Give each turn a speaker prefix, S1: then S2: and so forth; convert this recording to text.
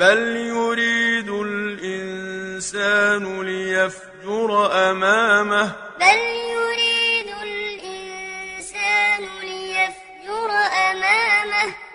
S1: بَلْ يُرِيدُ الْإِنسَانُ لِيَفْجُرَ أَمَامَهُ
S2: بَلْ يُرِيدُ الْإِنسَانُ لِيَفْجُرَ أَمَامَهُ